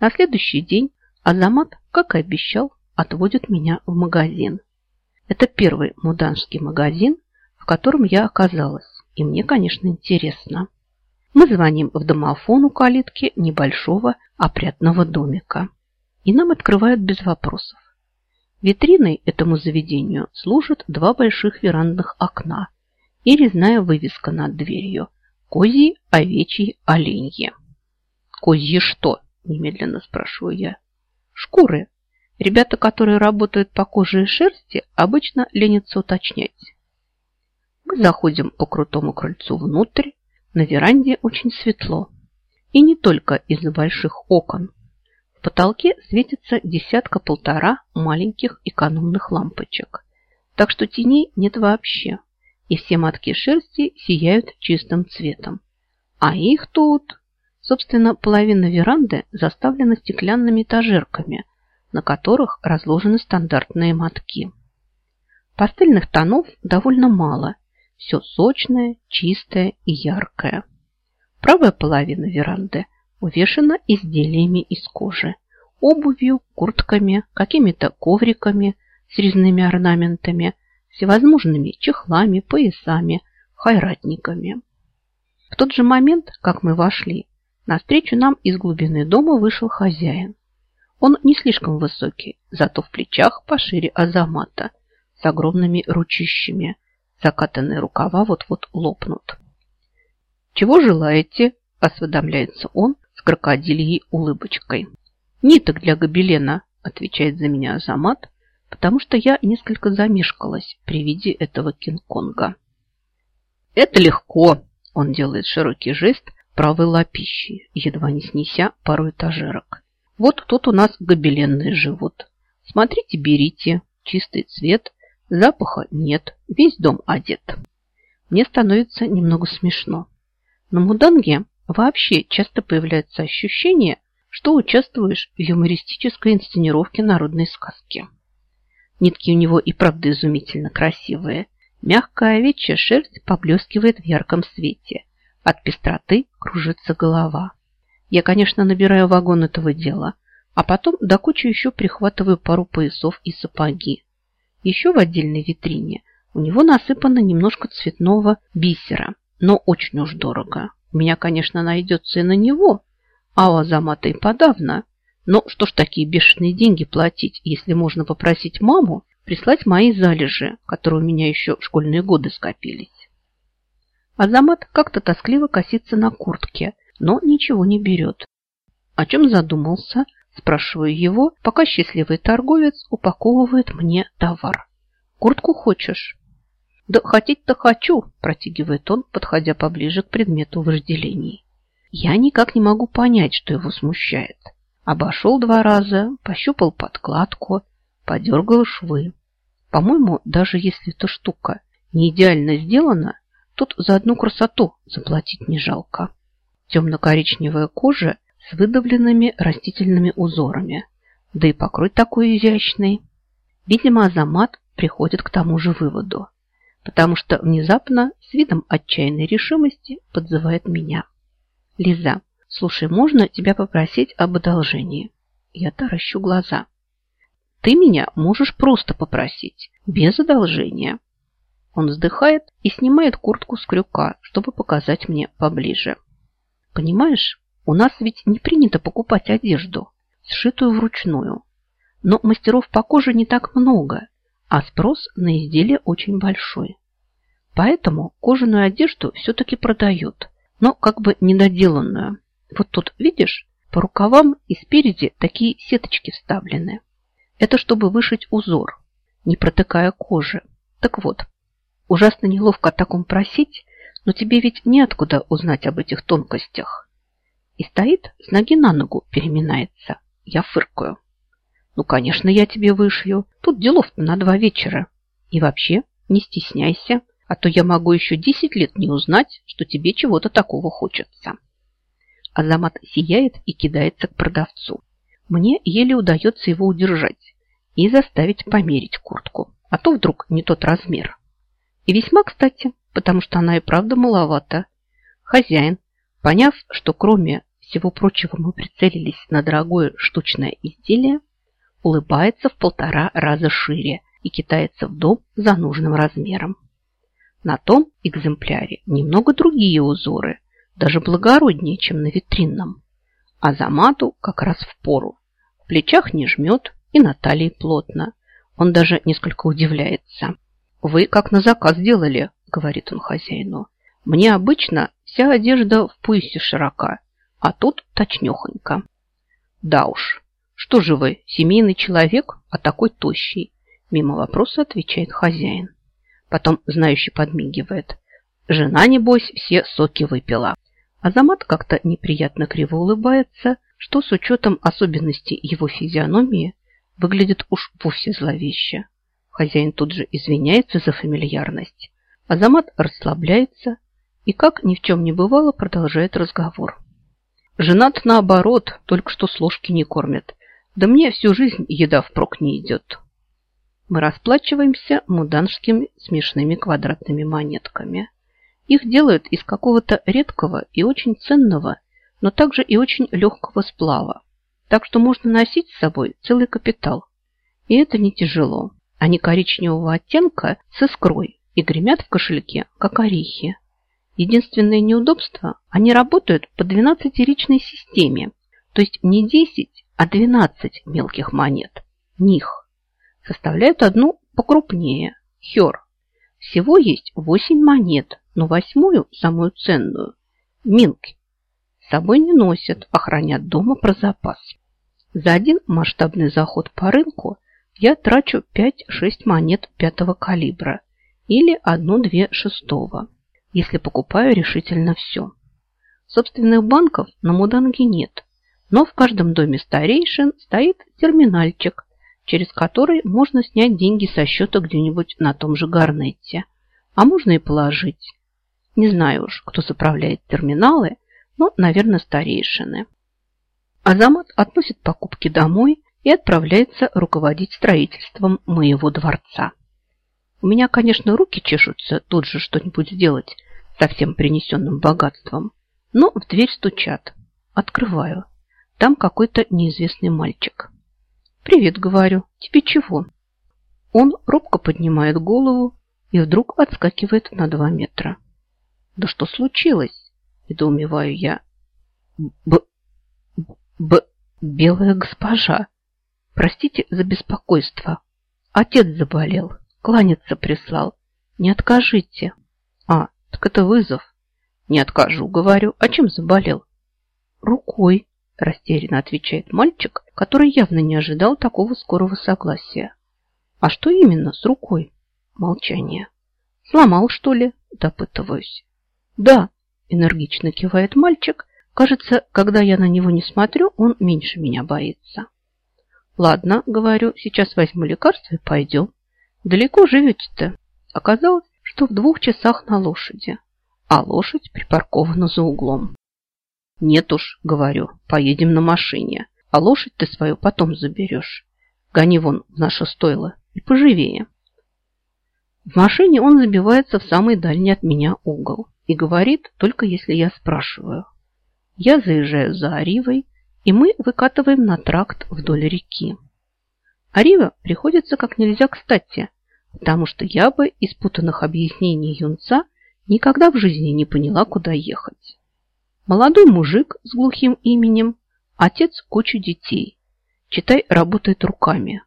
На следующий день Азамат, как и обещал, отводит меня в магазин. Это первый муданский магазин, в котором я оказалась, и мне, конечно, интересно. Мы звоним в домофон у калитки небольшого опрятного домика. И нам открывают без вопросов. Витриной этому заведению служат два больших верандных окна и резная вывеска над дверью «Козьи, овечьи, оленьи». «Козьи что?» – немедленно спрашиваю я. «Шкуры. Ребята, которые работают по коже и шерсти, обычно ленятся уточнять». Мы заходим по крутому крыльцу внутрь. На веранде очень светло. И не только из-за больших окон. В потолке светится десятка-полтора маленьких экономных лампочек. Так что теней нет вообще. И все матки шерсти сияют чистым цветом. А их тут... Собственно, половина веранды заставлена стеклянными этажерками, на которых разложены стандартные мотки. Пастельных тонов довольно мало. Все сочное, чистое и яркое. Правая половина веранды увешана изделиями из кожи, обувью, куртками, какими-то ковриками с резными орнаментами, всевозможными чехлами, поясами, хайратниками. В тот же момент, как мы вошли, навстречу нам из глубины дома вышел хозяин. Он не слишком высокий, зато в плечах пошире Азамата, с огромными ручищами. Закатанные рукава вот-вот лопнут. «Чего желаете?» – осведомляется он с крокодильей улыбочкой. «Ниток для гобелена», – отвечает за меня Азамат, потому что я несколько замешкалась при виде этого Кинг-Конга. «Это легко», – он делает широкий жест правой лапищей, едва не снеся пару этажерок. «Вот тут у нас гобеленные живут. Смотрите, берите, чистый цвет, запаха нет, весь дом одет». Мне становится немного смешно. На Муданге вообще часто появляется ощущение, что участвуешь в юмористической инсценировке народной сказки. Нитки у него и правда изумительно красивые. Мягкая овечья шерсть поблескивает в ярком свете. От пестроты кружится голова. Я, конечно, набираю вагон этого дела, а потом до кучи еще прихватываю пару поясов и сапоги. Еще в отдельной витрине у него насыпано немножко цветного бисера, но очень уж дорого. У меня, конечно, найдется и на него, а у Азамата и подавно. Но что ж такие бешеные деньги платить, если можно попросить маму прислать мои залежи, которые у меня еще в школьные годы скопились. Азамат как-то тоскливо косится на куртке, но ничего не берет. О чем задумался, спрашиваю его, пока счастливый торговец упаковывает мне товар. Куртку хочешь? «Да хотеть-то хочу», – протягивает он, подходя поближе к предмету вожделений. Я никак не могу понять, что его смущает. Обошел два раза, пощупал подкладку, подергал швы. По-моему, даже если эта штука не идеально сделана, тут за одну красоту заплатить не жалко. Темно-коричневая кожа с выдавленными растительными узорами. Да и покрой такой изящный. Видимо, Азамат приходит к тому же выводу потому что внезапно с видом отчаянной решимости подзывает меня. Лиза, слушай, можно тебя попросить об одолжении? Я таращу глаза. Ты меня можешь просто попросить, без одолжения. Он вздыхает и снимает куртку с крюка, чтобы показать мне поближе. Понимаешь, у нас ведь не принято покупать одежду, сшитую вручную. Но мастеров по коже не так много, а спрос на изделие очень большой. Поэтому кожаную одежду все-таки продают, но как бы недоделанную. Вот тут, видишь, по рукавам и спереди такие сеточки вставлены. Это чтобы вышить узор, не протыкая кожи. Так вот, ужасно неловко о таком просить, но тебе ведь неоткуда узнать об этих тонкостях. И стоит, с ноги на ногу переминается. Я фыркаю. Ну, конечно, я тебе вышью. Тут делов-то на два вечера. И вообще, не стесняйся, а то я могу еще десять лет не узнать, что тебе чего-то такого хочется. Азамат сияет и кидается к продавцу. Мне еле удается его удержать и заставить померить куртку, а то вдруг не тот размер. И весьма кстати, потому что она и правда маловата. Хозяин, поняв, что кроме всего прочего мы прицелились на дорогое штучное изделие, улыбается в полтора раза шире и китается в дом за нужным размером. На том экземпляре немного другие узоры, даже благороднее, чем на витринном. А замату как раз в пору. В плечах не жмет и на талии плотно. Он даже несколько удивляется. «Вы как на заказ делали», — говорит он хозяину. «Мне обычно вся одежда в поясе широка, а тут точнёхонько». «Да уж, что же вы, семейный человек, а такой тощий?» Мимо вопроса отвечает хозяин. Потом знающий подмигивает. Жена, небось, все соки выпила. Азамат как-то неприятно криво улыбается, что с учетом особенностей его физиономии выглядит уж вовсе зловеще. Хозяин тут же извиняется за фамильярность. Азамат расслабляется и, как ни в чем не бывало, продолжает разговор. Женат наоборот, только что с ложки не кормят. Да мне всю жизнь еда впрок не идет. Мы расплачиваемся муданскими смешными квадратными монетками. Их делают из какого-то редкого и очень ценного, но также и очень легкого сплава. Так что можно носить с собой целый капитал. И это не тяжело. Они коричневого оттенка с искрой и гремят в кошельке, как орехи. Единственное неудобство – они работают по 12-ричной системе, то есть не 10, а 12 мелких монет. Них. Составляют одну покрупнее – хер. Всего есть 8 монет, но восьмую, самую ценную, Минки, с собой не носят, охранят дома про запас. За один масштабный заход по рынку я трачу 5-6 монет пятого калибра или одну-две шестого, если покупаю решительно все. Собственных банков на Муданге нет, но в каждом доме старейшин стоит терминальчик, через который можно снять деньги со счета где-нибудь на том же Гарнете, а можно и положить. Не знаю уж, кто заправляет терминалы, но, наверное, старейшины. Азамат относит покупки домой и отправляется руководить строительством моего дворца. У меня, конечно, руки чешутся тут же что-нибудь сделать со всем принесенным богатством, но в дверь стучат. Открываю. Там какой-то неизвестный мальчик. «Привет», — говорю. «Тебе чего?» Он робко поднимает голову и вдруг отскакивает на два метра. Да что случилось? Недоумеваю я. Б... Б... Белая госпожа. Простите за беспокойство. Отец заболел. Кланяться прислал. Не откажите. А, так это вызов. Не откажу, говорю. А чем заболел? Рукой, растерянно отвечает мальчик, который явно не ожидал такого скорого согласия. А что именно с рукой? Молчание. Сломал, что ли? Допытываюсь. «Да», – энергично кивает мальчик. Кажется, когда я на него не смотрю, он меньше меня боится. «Ладно», – говорю, – «сейчас возьму лекарство и пойдем». «Далеко живете-то?» Оказалось, что в двух часах на лошади, а лошадь припаркована за углом. «Нет уж», – говорю, – «поедем на машине, а лошадь ты свою потом заберешь. Гони вон в наше стойло и поживее». В машине он забивается в самый дальний от меня угол и говорит, только если я спрашиваю. Я заезжаю за Аривой, и мы выкатываем на тракт вдоль реки. Арива приходится как нельзя кстати, потому что я бы из путанных объяснений юнца никогда в жизни не поняла, куда ехать. Молодой мужик с глухим именем, отец кучу детей. Читай, работает руками.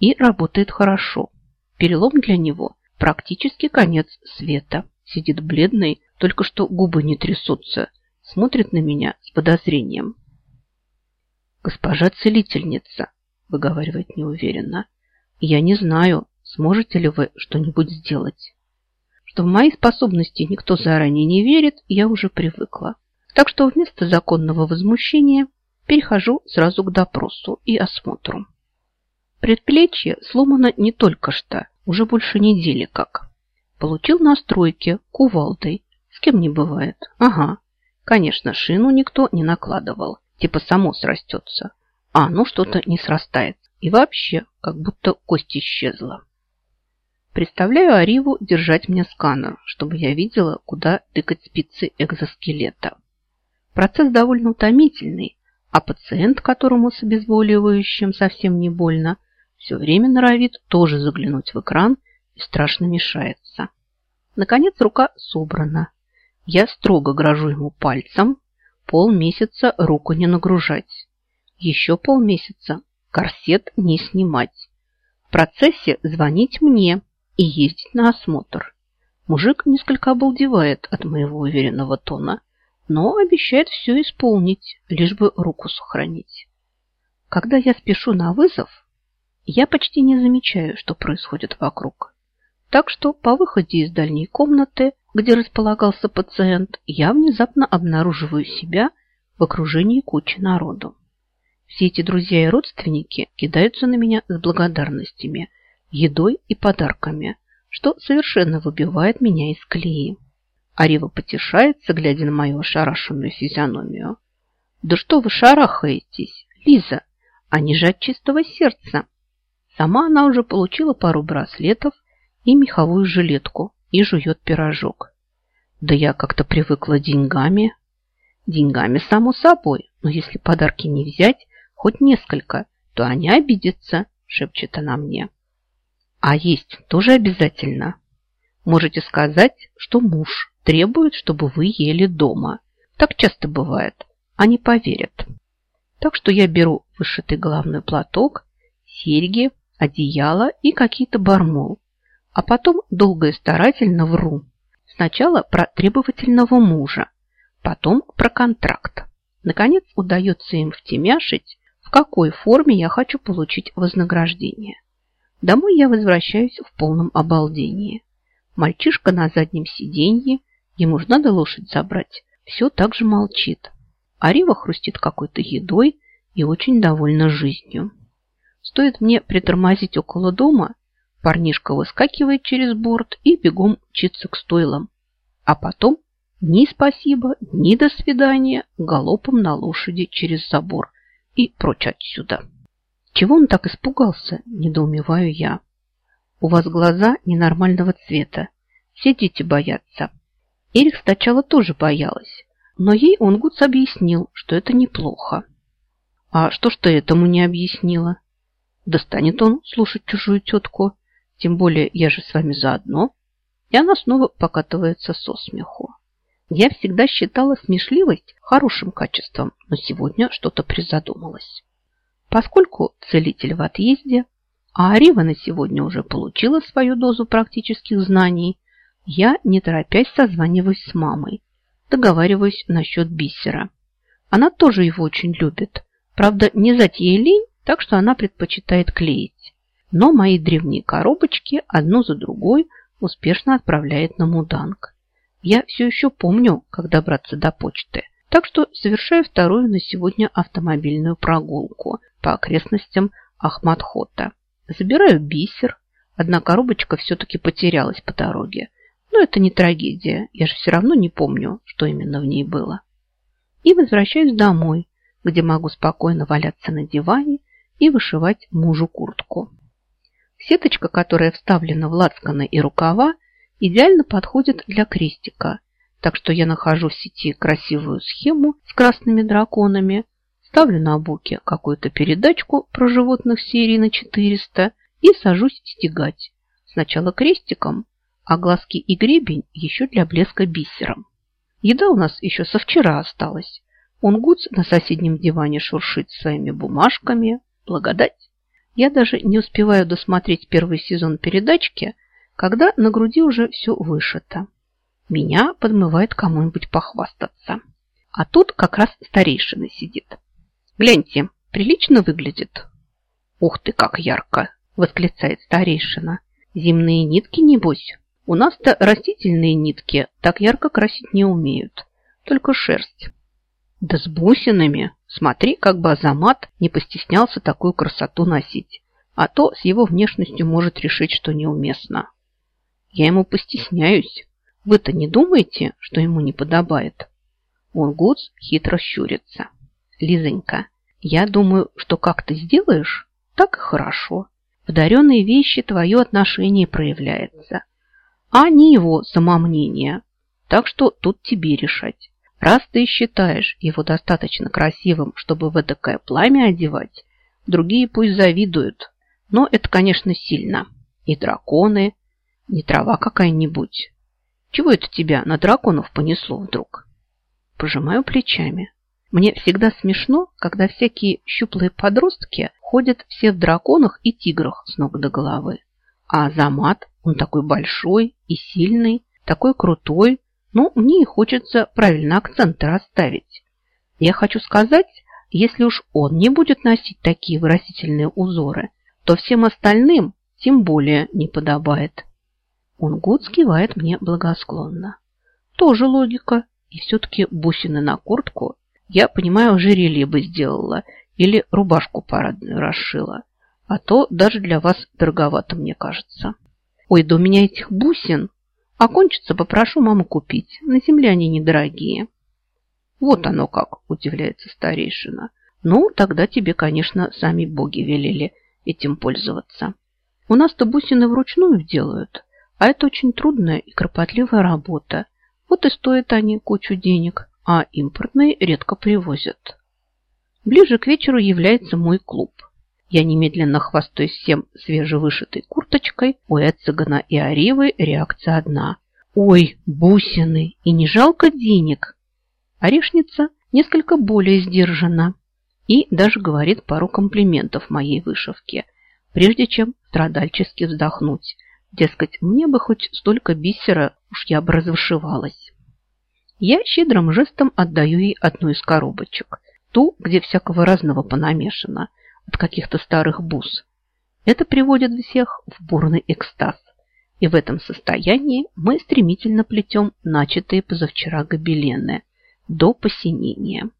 И работает хорошо. Перелом для него практически конец света. Сидит бледный, только что губы не трясутся, смотрит на меня с подозрением. «Госпожа целительница», — выговаривает неуверенно, — «я не знаю, сможете ли вы что-нибудь сделать. Что в мои способности никто заранее не верит, я уже привыкла. Так что вместо законного возмущения перехожу сразу к допросу и осмотру. Предплечье сломано не только что, уже больше недели как. Получил на стройке кувалдой с кем не бывает. Ага. Конечно, шину никто не накладывал. Типа само срастется. А ну что-то не срастается. И вообще, как будто кость исчезла. Представляю Ариву держать мне сканер, чтобы я видела, куда тыкать спицы экзоскелета. Процесс довольно утомительный, а пациент, которому с обезболивающим совсем не больно, все время норовит тоже заглянуть в экран и страшно мешается. Наконец рука собрана. Я строго грожу ему пальцем, полмесяца руку не нагружать. Еще полмесяца корсет не снимать. В процессе звонить мне и ездить на осмотр. Мужик несколько обалдевает от моего уверенного тона, но обещает все исполнить, лишь бы руку сохранить. Когда я спешу на вызов, я почти не замечаю, что происходит вокруг. Так что по выходе из дальней комнаты, где располагался пациент, я внезапно обнаруживаю себя в окружении кучи народу. Все эти друзья и родственники кидаются на меня с благодарностями, едой и подарками – что совершенно выбивает меня из колеи. Арива потешается, глядя на мою ошарашенную физиономию. «Да что вы шарахаетесь, Лиза? Они же от чистого сердца!» Сама она уже получила пару браслетов и меховую жилетку и жует пирожок. Да я как-то привыкла деньгами. Деньгами, само собой, но если подарки не взять, хоть несколько, то они обидятся, шепчет она мне. А есть тоже обязательно. Можете сказать, что муж требует, чтобы вы ели дома. Так часто бывает. Они поверят. Так что я беру вышитый головной платок, серьги, одеяло и какие-то бармол. А потом долго и старательно вру. Сначала про требовательного мужа, потом про контракт. Наконец удается им втемяшить, в какой форме я хочу получить вознаграждение. Домой я возвращаюсь в полном обалдении. Мальчишка на заднем сиденье, ему же надо лошадь забрать, все так же молчит. Арива хрустит какой-то едой и очень довольна жизнью. Стоит мне притормозить около дома, парнишка выскакивает через борт и бегом мчится к стойлам. А потом ни спасибо, ни до свидания, галопом на лошади через забор и прочь отсюда. Чего он так испугался, недоумеваю я. У вас глаза ненормального цвета. Все дети боятся. Эрих сначала тоже боялась, но ей он Гудс объяснил, что это неплохо. А что ж ты этому не объяснила? Достанет он слушать чужую тетку, тем более я же с вами заодно. И она снова покатывается со смеху. Я всегда считала смешливость хорошим качеством, но сегодня что-то призадумалась. Поскольку целитель в отъезде, а Арива на сегодня уже получила свою дозу практических знаний, я, не торопясь, созваниваюсь с мамой, договариваюсь насчет бисера. Она тоже его очень любит. Правда, не зать ей лень, так что она предпочитает клеить. Но мои древние коробочки одну за другой успешно отправляет на Муданг. Я все еще помню, как добраться до почты – так что совершаю вторую на сегодня автомобильную прогулку по окрестностям Ахмадхота. Забираю бисер. Одна коробочка все-таки потерялась по дороге. Но это не трагедия. Я же все равно не помню, что именно в ней было. И возвращаюсь домой, где могу спокойно валяться на диване и вышивать мужу куртку. Сеточка, которая вставлена в лацканы и рукава, идеально подходит для крестика – так что я нахожу в сети красивую схему с красными драконами, ставлю на буке какую-то передачку про животных серии на 400 и сажусь стегать. Сначала крестиком, а глазки и гребень еще для блеска бисером. Еда у нас еще со вчера осталась. Он Гуц на соседнем диване шуршит своими бумажками. Благодать. Я даже не успеваю досмотреть первый сезон передачки, когда на груди уже все вышито. Меня подмывает кому-нибудь похвастаться. А тут как раз старейшина сидит. Гляньте, прилично выглядит. Ух ты, как ярко! Восклицает старейшина. Зимные нитки, небось? У нас-то растительные нитки так ярко красить не умеют. Только шерсть. Да с бусинами. Смотри, как бы Азамат не постеснялся такую красоту носить. А то с его внешностью может решить, что неуместно. Я ему постесняюсь. Вы-то не думаете, что ему не подобает? Ургуц хитро щурится. Лизонька, я думаю, что как ты сделаешь, так и хорошо. В даренные вещи твое отношение проявляется, а не его самомнение. Так что тут тебе решать. Раз ты считаешь его достаточно красивым, чтобы в такое пламя одевать, другие пусть завидуют. Но это, конечно, сильно. И драконы, не трава какая-нибудь. Чего это тебя на драконов понесло вдруг? Пожимаю плечами. Мне всегда смешно, когда всякие щуплые подростки ходят все в драконах и тиграх с ног до головы. А Азамат, он такой большой и сильный, такой крутой, ну, мне и хочется правильно акценты расставить. Я хочу сказать, если уж он не будет носить такие выразительные узоры, то всем остальным тем более не подобает. Он год скивает мне благосклонно. Тоже логика. И все-таки бусины на куртку я, понимаю, ожерелье бы сделала или рубашку парадную расшила. А то даже для вас дороговато, мне кажется. Ой, да у меня этих бусин а кончится, попрошу маму купить. На земле они недорогие. Вот оно как, удивляется старейшина. Ну, тогда тебе, конечно, сами боги велели этим пользоваться. У нас-то бусины вручную делают, а это очень трудная и кропотливая работа. Вот и стоят они кучу денег, а импортные редко привозят. Ближе к вечеру является мой клуб. Я немедленно хвастаюсь всем свежевышитой курточкой. У Эцегана и Аривы реакция одна. Ой, бусины, и не жалко денег. Орешница несколько более сдержана и даже говорит пару комплиментов моей вышивке, прежде чем страдальчески вздохнуть. Дескать, мне бы хоть столько бисера, уж я бы развышивалась. Я щедрым жестом отдаю ей одну из коробочек, ту, где всякого разного понамешано, от каких-то старых бус. Это приводит всех в бурный экстаз. И в этом состоянии мы стремительно плетем начатые позавчера гобелены до посинения.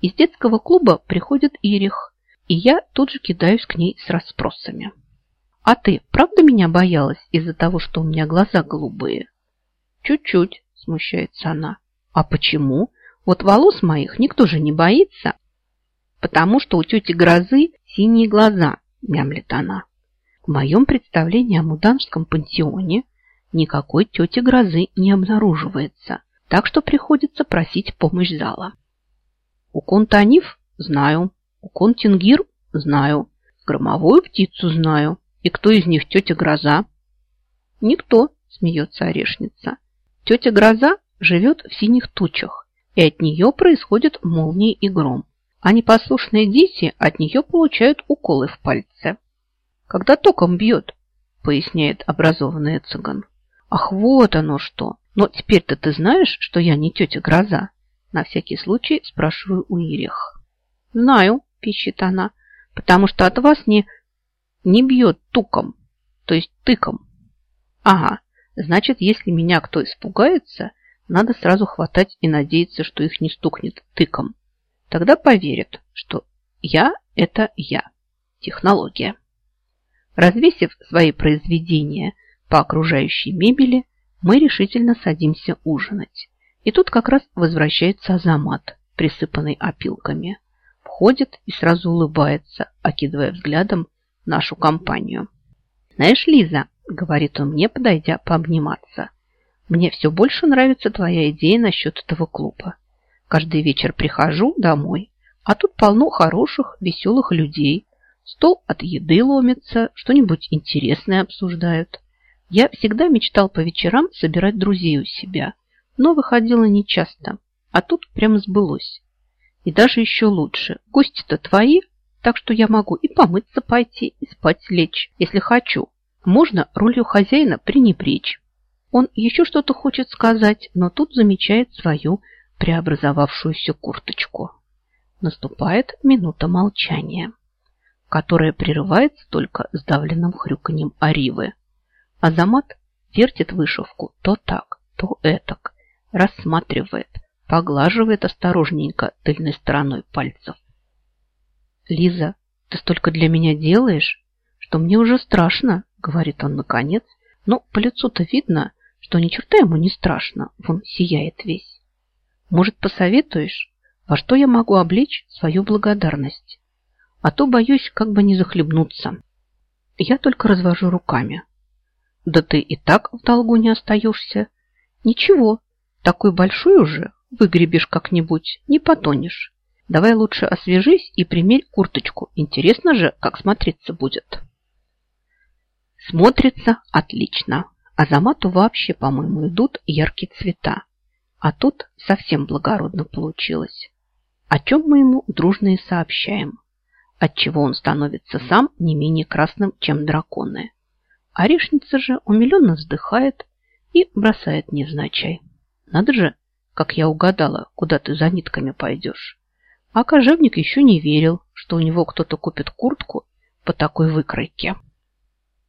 Из детского клуба приходит Ирих, и я тут же кидаюсь к ней с расспросами. «А ты правда меня боялась из-за того, что у меня глаза голубые?» «Чуть-чуть», – смущается она. «А почему? Вот волос моих никто же не боится» потому что у тети Грозы синие глаза, мямлит она. В моем представлении о муданском пансионе никакой тети Грозы не обнаруживается, так что приходится просить помощь зала. У Контанив знаю, у Контингир знаю, громовую птицу знаю. И кто из них тетя Гроза? Никто, смеется орешница. Тетя Гроза живет в синих тучах, и от нее происходят молнии и гром а непослушные дети от нее получают уколы в пальце. Когда током бьет, поясняет образованный цыган. Ах, вот оно что! Но теперь-то ты знаешь, что я не тетя Гроза? На всякий случай спрашиваю у Ирих. Знаю, пищит она, потому что от вас не, не бьет туком, то есть тыком. Ага, значит, если меня кто испугается, надо сразу хватать и надеяться, что их не стукнет тыком. Тогда поверят, что я – это я. Технология. Развесив свои произведения по окружающей мебели, мы решительно садимся ужинать. И тут как раз возвращается Азамат, присыпанный опилками. Входит и сразу улыбается, окидывая взглядом нашу компанию. «Знаешь, Лиза», – говорит он мне, подойдя пообниматься, – «мне все больше нравится твоя идея насчет этого клуба. Каждый вечер прихожу домой, а тут полно хороших, веселых людей. Стол от еды ломится, что-нибудь интересное обсуждают. Я всегда мечтал по вечерам собирать друзей у себя, но выходило нечасто, а тут прямо сбылось. И даже еще лучше. Гости-то твои, так что я могу и помыться пойти, и спать лечь, если хочу. Можно ролью хозяина пренебречь. Он еще что-то хочет сказать, но тут замечает свою преобразовавшуюся курточку. Наступает минута молчания, которая прерывается только сдавленным хрюканьем Аривы. Азамат вертит вышивку то так, то этак, рассматривает, поглаживает осторожненько тыльной стороной пальцев. «Лиза, ты столько для меня делаешь, что мне уже страшно», — говорит он наконец, но по лицу-то видно, что ни черта ему не страшно, вон сияет весь. Может, посоветуешь, во что я могу облечь свою благодарность? А то боюсь, как бы не захлебнуться. Я только развожу руками. Да ты и так в долгу не остаешься. Ничего, такой большой уже, Выгребешь как-нибудь, не потонешь. Давай лучше освежись и примерь курточку. Интересно же, как смотреться будет. Смотрится отлично. Азамату вообще, по-моему, идут яркие цвета. А тут совсем благородно получилось. О чем мы ему дружно и сообщаем. Отчего он становится сам не менее красным, чем драконы. Орешница же умиленно вздыхает и бросает невзначай. Надо же, как я угадала, куда ты за нитками пойдешь. А кожевник еще не верил, что у него кто-то купит куртку по такой выкройке.